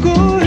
comigo